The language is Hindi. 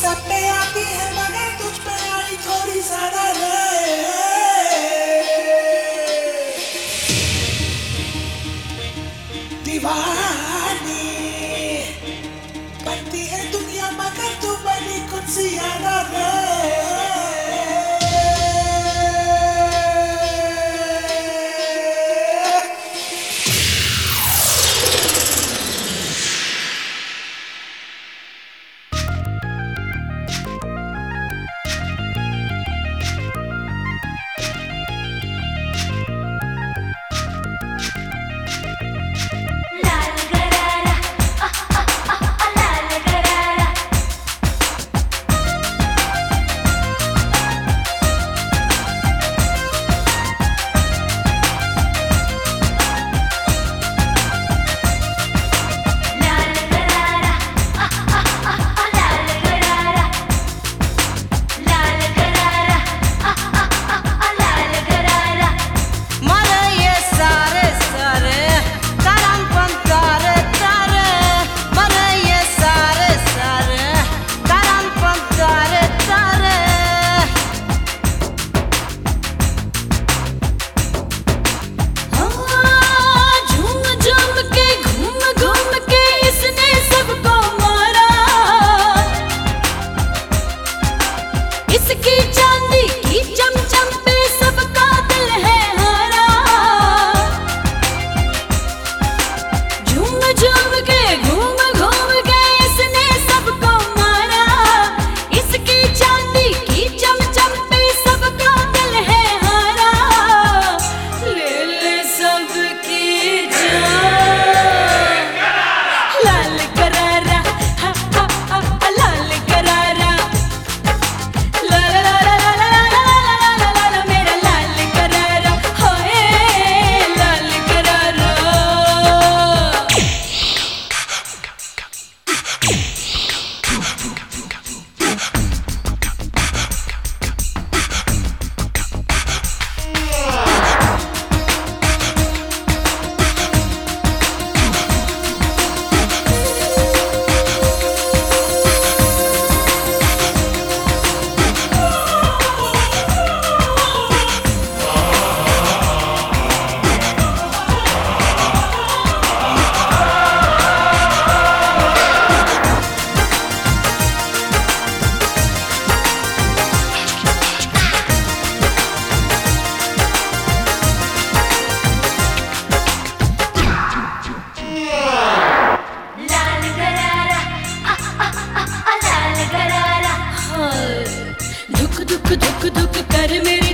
सब है थोड़ी दीवानी बनती है दुनिया मगर तू बनी कुछ ज़्यादा घर मेरे